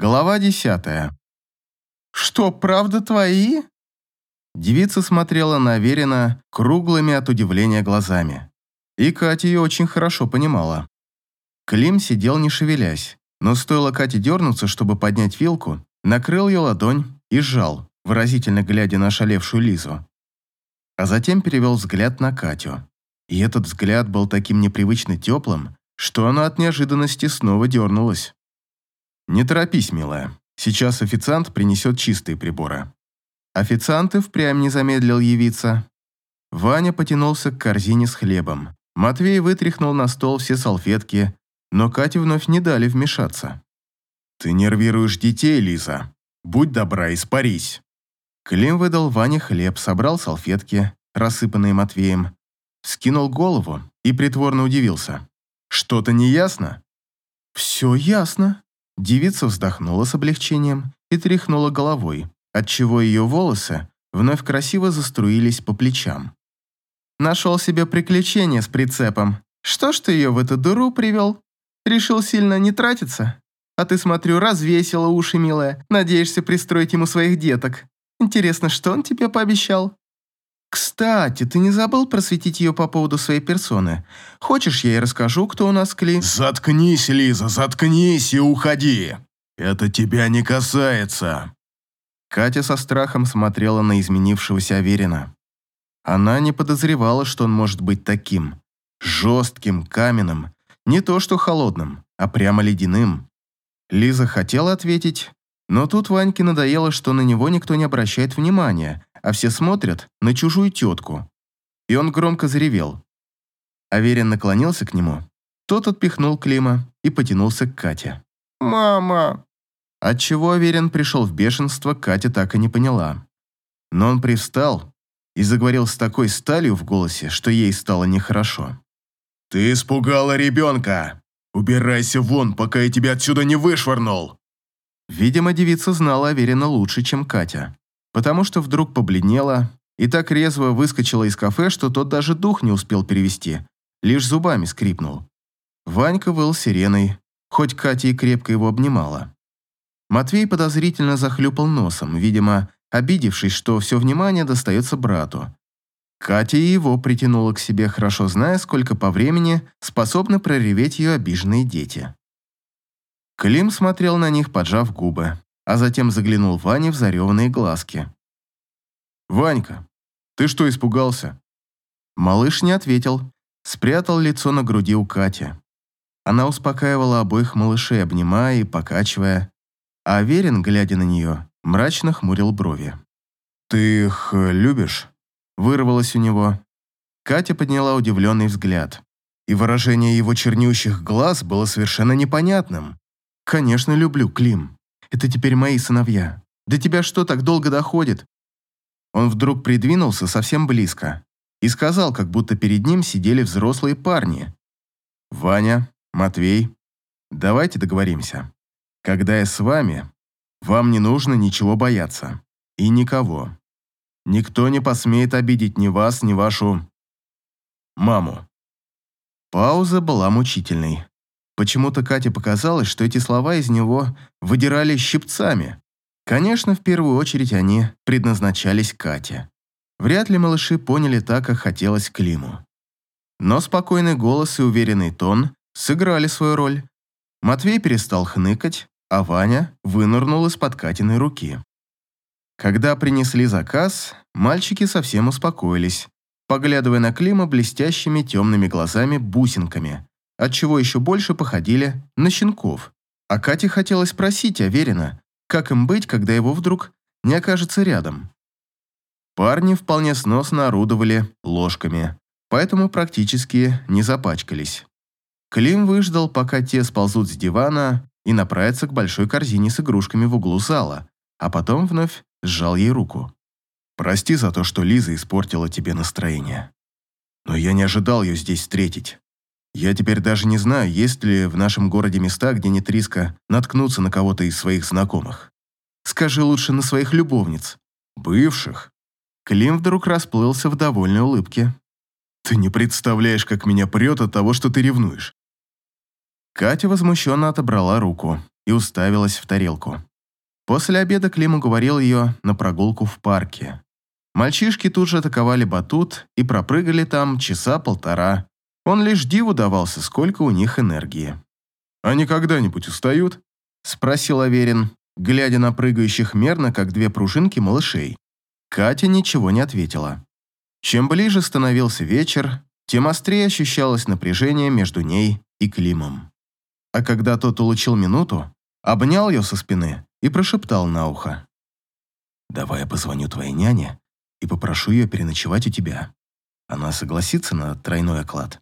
Глава десятая. «Что, правда твои?» Девица смотрела на Аверина круглыми от удивления глазами. И Катя ее очень хорошо понимала. Клим сидел не шевелясь, но стоило Кате дернуться, чтобы поднять вилку, накрыл ее ладонь и сжал, выразительно глядя на шалевшую Лизу. А затем перевел взгляд на Катю. И этот взгляд был таким непривычно теплым, что она от неожиданности снова дернулась. «Не торопись, милая. Сейчас официант принесет чистые приборы». Официант и впрямь не замедлил явиться. Ваня потянулся к корзине с хлебом. Матвей вытряхнул на стол все салфетки, но Кате вновь не дали вмешаться. «Ты нервируешь детей, Лиза. Будь добра, испарись». Клим выдал Ване хлеб, собрал салфетки, рассыпанные Матвеем, скинул голову и притворно удивился. «Что-то не ясно?» «Все ясно», Девица вздохнула с облегчением и тряхнула головой, отчего ее волосы вновь красиво заструились по плечам. «Нашел себе приключение с прицепом. Что ж ты ее в эту дыру привел? Решил сильно не тратиться? А ты, смотрю, развесила уши, милая. Надеешься пристроить ему своих деток. Интересно, что он тебе пообещал?» «Кстати, ты не забыл просветить ее по поводу своей персоны? Хочешь, я ей расскажу, кто у нас Кли?» «Заткнись, Лиза, заткнись и уходи! Это тебя не касается!» Катя со страхом смотрела на изменившегося Аверина. Она не подозревала, что он может быть таким. Жестким, каменным. Не то что холодным, а прямо ледяным. Лиза хотела ответить, но тут Ваньке надоело, что на него никто не обращает внимания, а все смотрят на чужую тетку. И он громко заревел. Аверин наклонился к нему. Тот отпихнул Клима и потянулся к Кате. «Мама!» Отчего Аверин пришел в бешенство, Катя так и не поняла. Но он привстал и заговорил с такой сталью в голосе, что ей стало нехорошо. «Ты испугала ребенка! Убирайся вон, пока я тебя отсюда не вышвырнул!» Видимо, девица знала Аверина лучше, чем Катя потому что вдруг побледнела и так резво выскочила из кафе, что тот даже дух не успел перевести, лишь зубами скрипнул. Ванька выл сиреной, хоть Катя и крепко его обнимала. Матвей подозрительно захлюпал носом, видимо, обидевшись, что все внимание достается брату. Катя его притянула к себе, хорошо зная, сколько по времени способны прореветь ее обиженные дети. Клим смотрел на них, поджав губы а затем заглянул Ване в зареванные глазки. «Ванька, ты что, испугался?» Малыш не ответил, спрятал лицо на груди у Кати. Она успокаивала обоих малышей, обнимая и покачивая, а Аверин, глядя на нее, мрачно хмурил брови. «Ты их любишь?» Вырвалось у него. Катя подняла удивленный взгляд, и выражение его чернющих глаз было совершенно непонятным. «Конечно, люблю, Клим. Это теперь мои сыновья. До тебя что, так долго доходит?» Он вдруг придвинулся совсем близко и сказал, как будто перед ним сидели взрослые парни. «Ваня, Матвей, давайте договоримся. Когда я с вами, вам не нужно ничего бояться. И никого. Никто не посмеет обидеть ни вас, ни вашу... маму». Пауза была мучительной. Почему-то Кате показалось, что эти слова из него выдирали щипцами. Конечно, в первую очередь они предназначались Кате. Вряд ли малыши поняли так, как хотелось Климу. Но спокойный голос и уверенный тон сыграли свою роль. Матвей перестал хныкать, а Ваня вынырнул из-под Катиной руки. Когда принесли заказ, мальчики совсем успокоились, поглядывая на Клима блестящими темными глазами-бусинками, отчего еще больше походили на щенков. А Кате хотелось спросить Аверина, как им быть, когда его вдруг не окажется рядом. Парни вполне сносно орудовали ложками, поэтому практически не запачкались. Клим выждал, пока те сползут с дивана и направятся к большой корзине с игрушками в углу зала, а потом вновь сжал ей руку. «Прости за то, что Лиза испортила тебе настроение. Но я не ожидал ее здесь встретить. Я теперь даже не знаю, есть ли в нашем городе места, где нет риска наткнуться на кого-то из своих знакомых. Скажи лучше на своих любовниц. Бывших. Клим вдруг расплылся в довольной улыбке. Ты не представляешь, как меня прет от того, что ты ревнуешь. Катя возмущенно отобрала руку. и уставилась в тарелку. После обеда Клим уговорил ее на прогулку в парке. Мальчишки тут же атаковали батут и пропрыгали там часа полтора. Он лишь диву давался, сколько у них энергии. «Они когда-нибудь устают?» – спросил Аверин, глядя на прыгающих мерно, как две пружинки малышей. Катя ничего не ответила. Чем ближе становился вечер, тем острее ощущалось напряжение между ней и Климом. А когда тот улучил минуту, обнял ее со спины и прошептал на ухо. «Давай я позвоню твоей няне и попрошу ее переночевать у тебя. Она согласится на тройной оклад».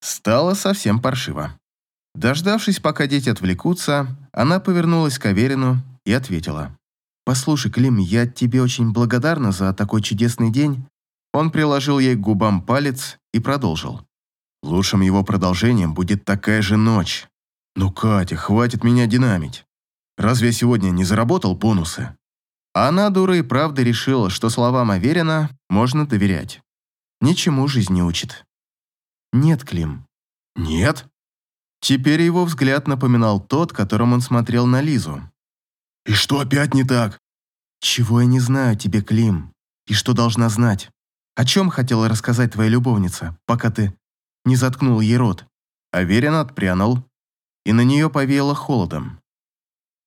Стало совсем паршиво. Дождавшись, пока дети отвлекутся, она повернулась к Аверину и ответила. «Послушай, Клим, я тебе очень благодарна за такой чудесный день». Он приложил ей к губам палец и продолжил. «Лучшим его продолжением будет такая же ночь. Ну, Катя, хватит меня динамить. Разве я сегодня не заработал бонусы?» Она, дура и правда, решила, что словам Аверина можно доверять. Ничему жизнь не учит. «Нет, Клим». «Нет?» Теперь его взгляд напоминал тот, которым он смотрел на Лизу. «И что опять не так?» «Чего я не знаю тебе, Клим, и что должна знать? О чем хотела рассказать твоя любовница, пока ты не заткнул ей рот?» Аверин отпрянул, и на нее повеяло холодом.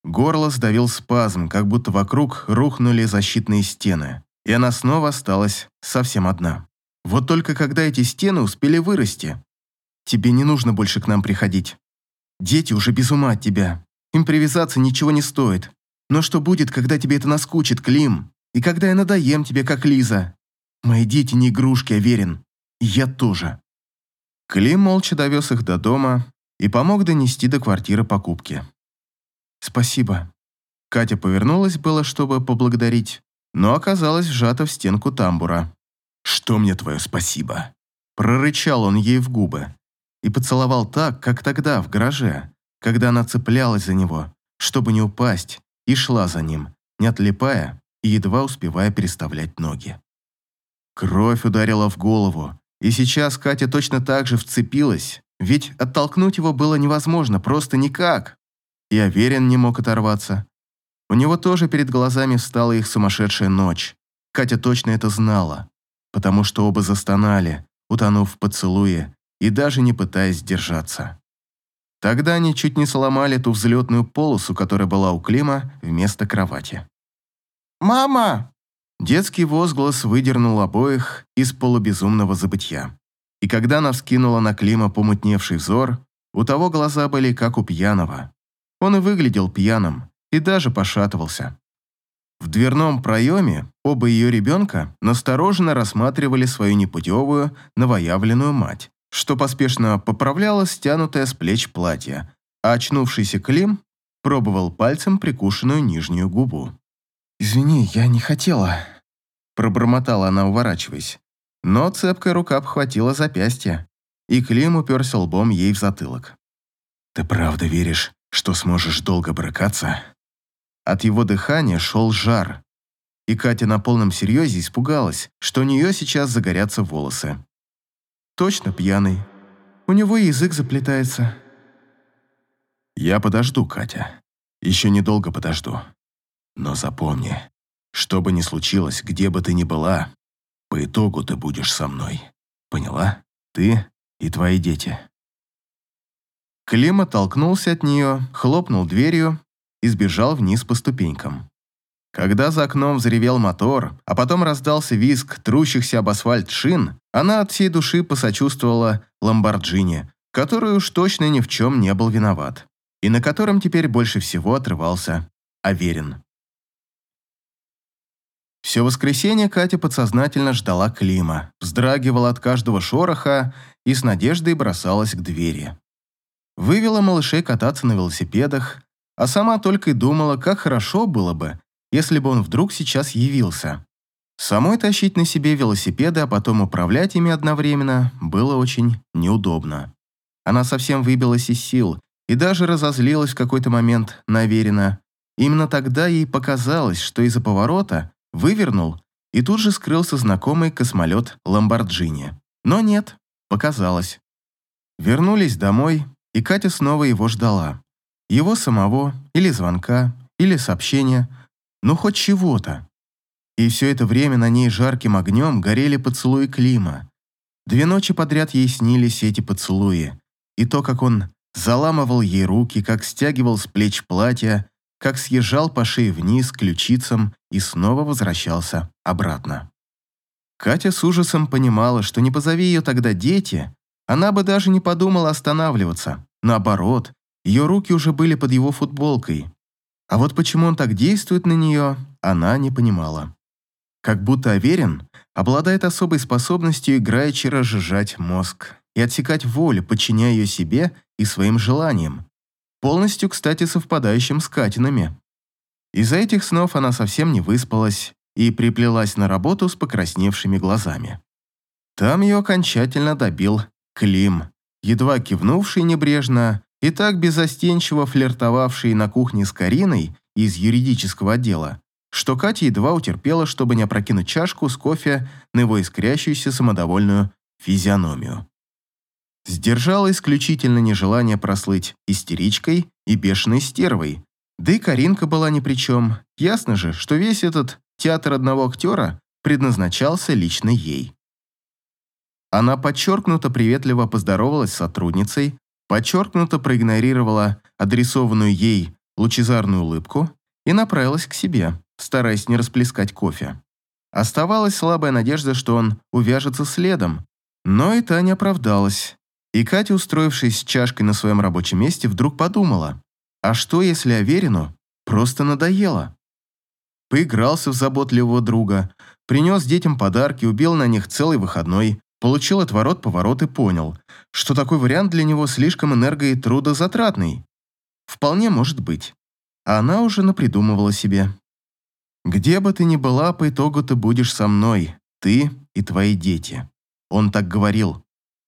Горло сдавил спазм, как будто вокруг рухнули защитные стены, и она снова осталась совсем одна. Вот только когда эти стены успели вырасти, тебе не нужно больше к нам приходить. Дети уже без ума от тебя. Им привязаться ничего не стоит. Но что будет, когда тебе это наскучит, Клим? И когда я надоем тебе, как Лиза? Мои дети не игрушки, уверен. И я тоже. Клим молча довез их до дома и помог донести до квартиры покупки. «Спасибо». Катя повернулась было, чтобы поблагодарить, но оказалась вжата в стенку тамбура. «Что мне твое спасибо?» Прорычал он ей в губы и поцеловал так, как тогда, в гараже, когда она цеплялась за него, чтобы не упасть, и шла за ним, не отлипая и едва успевая переставлять ноги. Кровь ударила в голову, и сейчас Катя точно так же вцепилась, ведь оттолкнуть его было невозможно, просто никак. И Аверин не мог оторваться. У него тоже перед глазами встала их сумасшедшая ночь. Катя точно это знала, потому что оба застонали, утонув в поцелуе и даже не пытаясь держаться. Тогда они чуть не сломали ту взлетную полосу, которая была у Клима вместо кровати. «Мама!» Детский возглас выдернул обоих из полубезумного забытья. И когда она вскинула на Клима помутневший взор, у того глаза были как у пьяного. Он и выглядел пьяным, и даже пошатывался. В дверном проеме оба ее ребенка настороженно рассматривали свою непутевую, новоявленную мать, что поспешно поправляла стянутое с плеч платье, а очнувшийся Клим пробовал пальцем прикушенную нижнюю губу. «Извини, я не хотела», – пробормотала она, уворачиваясь. Но цепкая рука обхватила запястье, и Клим уперся лбом ей в затылок. «Ты правда веришь, что сможешь долго брыкаться?» От его дыхания шел жар, и Катя на полном серьезе испугалась, что у нее сейчас загорятся волосы. «Точно пьяный. У него язык заплетается». «Я подожду, Катя. Еще недолго подожду. Но запомни, что бы ни случилось, где бы ты ни была, по итогу ты будешь со мной. Поняла? Ты и твои дети». Клим оттолкнулся от нее, хлопнул дверью и сбежал вниз по ступенькам. Когда за окном взревел мотор, а потом раздался визг трущихся об асфальт шин, она от всей души посочувствовала Ламборджини, который уж точно ни в чем не был виноват, и на котором теперь больше всего отрывался Аверин. Все воскресенье Катя подсознательно ждала Клима, вздрагивала от каждого шороха и с надеждой бросалась к двери вывела малышей кататься на велосипедах, а сама только и думала, как хорошо было бы, если бы он вдруг сейчас явился. Самой тащить на себе велосипеды, а потом управлять ими одновременно, было очень неудобно. Она совсем выбилась из сил и даже разозлилась в какой-то момент на Аверина. Именно тогда ей показалось, что из-за поворота вывернул и тут же скрылся знакомый космолет Ламборджини. Но нет, показалось. Вернулись домой, и Катя снова его ждала. Его самого, или звонка, или сообщения, ну хоть чего-то. И все это время на ней жарким огнем горели поцелуи Клима. Две ночи подряд ей снились эти поцелуи, и то, как он заламывал ей руки, как стягивал с плеч платья, как съезжал по шее вниз к ключицам и снова возвращался обратно. Катя с ужасом понимала, что не позови ее тогда дети, она бы даже не подумала останавливаться. Наоборот, ее руки уже были под его футболкой. А вот почему он так действует на нее, она не понимала. Как будто Аверин обладает особой способностью играючи разжижать мозг и отсекать волю, подчиняя ее себе и своим желаниям, полностью, кстати, совпадающим с Катинами. Из-за этих снов она совсем не выспалась и приплелась на работу с покрасневшими глазами. Там ее окончательно добил Клим, едва кивнувший небрежно и так безостенчиво флиртовавший на кухне с Кариной из юридического отдела, что Катя едва утерпела, чтобы не опрокинуть чашку с кофе на его искрящуюся самодовольную физиономию. Сдержала исключительно нежелание прослыть истеричкой и бешеной стервой, да и Каринка была ни при чем. Ясно же, что весь этот театр одного актера предназначался лично ей. Она подчеркнуто приветливо поздоровалась с сотрудницей, подчеркнуто проигнорировала адресованную ей лучезарную улыбку и направилась к себе, стараясь не расплескать кофе. Оставалась слабая надежда, что он увяжется следом, но и та не оправдалась. И Катя, устроившись с чашкой на своем рабочем месте, вдруг подумала, а что, если Аверину просто надоело? Поигрался в заботливого друга, принес детям подарки, убил на них целый выходной, получил отворот-поворот и понял, что такой вариант для него слишком энерго- и трудозатратный. Вполне может быть. А она уже напридумывала себе. «Где бы ты ни была, по итогу ты будешь со мной, ты и твои дети». Он так говорил.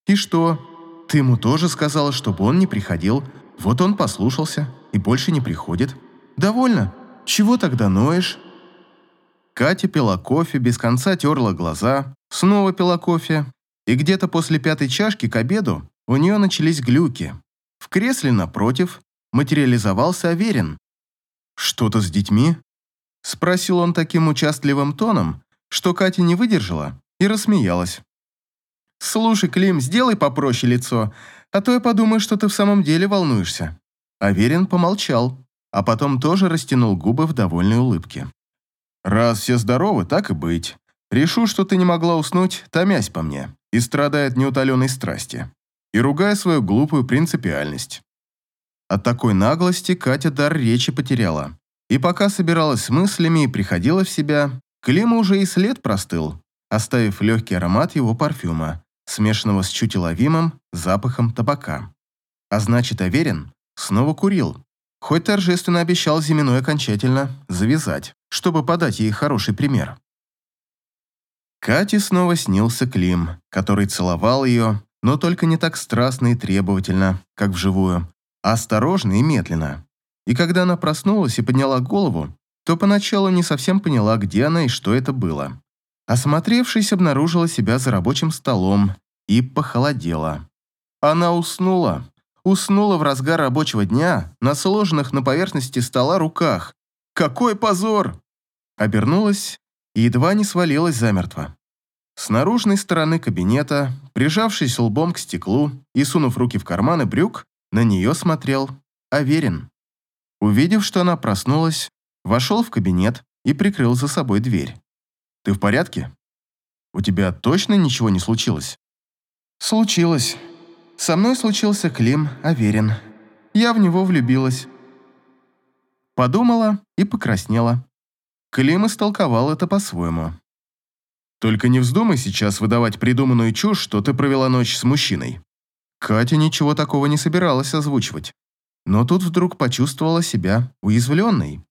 «И что? Ты ему тоже сказала, чтобы он не приходил. Вот он послушался и больше не приходит. Довольно? Чего тогда ноешь?» Катя пила кофе, без конца терла глаза, снова пила кофе, и где-то после пятой чашки к обеду у нее начались глюки. В кресле напротив материализовался Аверин. «Что-то с детьми?» – спросил он таким участливым тоном, что Катя не выдержала и рассмеялась. «Слушай, Клим, сделай попроще лицо, а то я подумаю, что ты в самом деле волнуешься». Аверин помолчал, а потом тоже растянул губы в довольной улыбке. «Раз все здоровы, так и быть. Решу, что ты не могла уснуть, томясь по мне, и страдая от неутоленной страсти, и ругая свою глупую принципиальность». От такой наглости Катя дар речи потеряла. И пока собиралась с мыслями и приходила в себя, Клима уже и след простыл, оставив легкий аромат его парфюма, смешанного с чуть уловимым запахом табака. А значит, Аверин снова курил, хоть торжественно обещал Зиминой окончательно завязать, чтобы подать ей хороший пример. Кате снова снился Клим, который целовал ее, но только не так страстно и требовательно, как вживую, а осторожно и медленно. И когда она проснулась и подняла голову, то поначалу не совсем поняла, где она и что это было. Осмотревшись, обнаружила себя за рабочим столом и похолодела. Она уснула. Уснула в разгар рабочего дня на сложенных на поверхности стола руках. Какой позор! Обернулась и едва не свалилась замертво. С наружной стороны кабинета, прижавшись лбом к стеклу и сунув руки в карманы брюк, на нее смотрел Аверин. Увидев, что она проснулась, вошел в кабинет и прикрыл за собой дверь. «Ты в порядке? У тебя точно ничего не случилось?» «Случилось. Со мной случился Клим Аверин. Я в него влюбилась». Подумала и покраснела. Клим истолковал это по-своему. «Только не вздумай сейчас выдавать придуманную чушь, что ты провела ночь с мужчиной». Катя ничего такого не собиралась озвучивать. Но тут вдруг почувствовала себя уязвленной.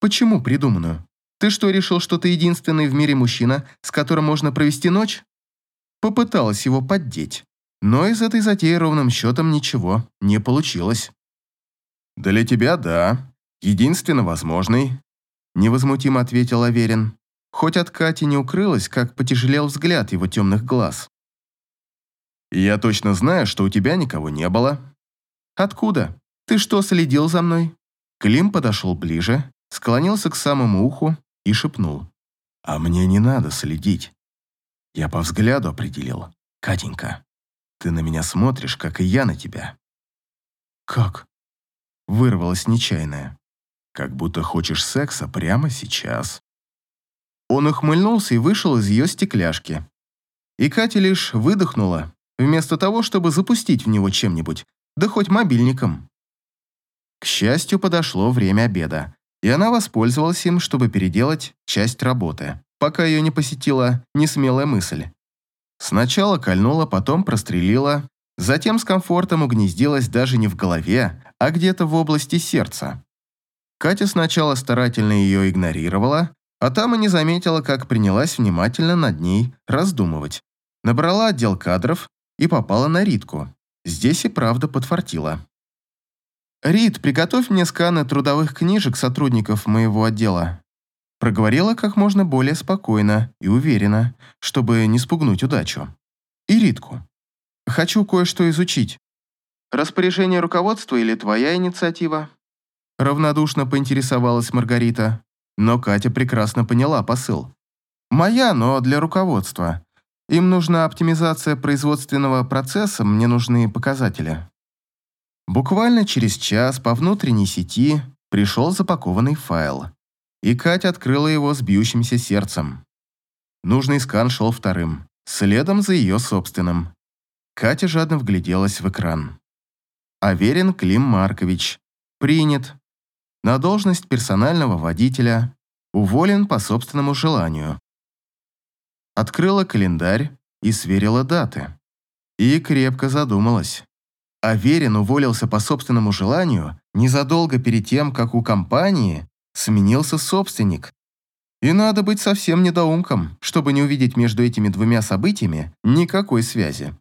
«Почему придуманную? Ты что, решил, что ты единственный в мире мужчина, с которым можно провести ночь?» Попыталась его поддеть, но из этой затеи ровным счетом ничего не получилось. «Для тебя, да. Единственно возможный», — невозмутимо ответил Аверин, хоть от Кати не укрылось, как потяжелел взгляд его темных глаз. «Я точно знаю, что у тебя никого не было». «Откуда? Ты что, следил за мной?» Клим подошел ближе, склонился к самому уху и шепнул. «А мне не надо следить. Я по взгляду определил. Катенька, ты на меня смотришь, как и я на тебя». «Как?» Вырвалась нечаянная. «Как будто хочешь секса прямо сейчас». Он ухмыльнулся и вышел из ее стекляшки. И Катя лишь выдохнула, вместо того, чтобы запустить в него чем-нибудь, да хоть мобильником. К счастью, подошло время обеда, и она воспользовалась им, чтобы переделать часть работы, пока ее не посетила несмелая мысль. Сначала кольнула, потом прострелила, затем с комфортом угнездилась даже не в голове, а где-то в области сердца. Катя сначала старательно ее игнорировала, а там и не заметила, как принялась внимательно над ней раздумывать. Набрала отдел кадров и попала на Ритку. Здесь и правда подфартила. «Рит, приготовь мне сканы трудовых книжек сотрудников моего отдела». Проговорила как можно более спокойно и уверенно, чтобы не спугнуть удачу. «И Ритку. Хочу кое-что изучить. Распоряжение руководства или твоя инициатива?» Равнодушно поинтересовалась Маргарита, но Катя прекрасно поняла посыл. «Моя, но для руководства. Им нужна оптимизация производственного процесса, мне нужны показатели». Буквально через час по внутренней сети пришел запакованный файл, и Катя открыла его с бьющимся сердцем. Нужный скан шел вторым, следом за ее собственным. Катя жадно вгляделась в экран. Аверин Клим Маркович. Принят. На должность персонального водителя. Уволен по собственному желанию. Открыла календарь и сверила даты. И крепко задумалась. Аверин уволился по собственному желанию незадолго перед тем, как у компании сменился собственник. И надо быть совсем недоумком, чтобы не увидеть между этими двумя событиями никакой связи.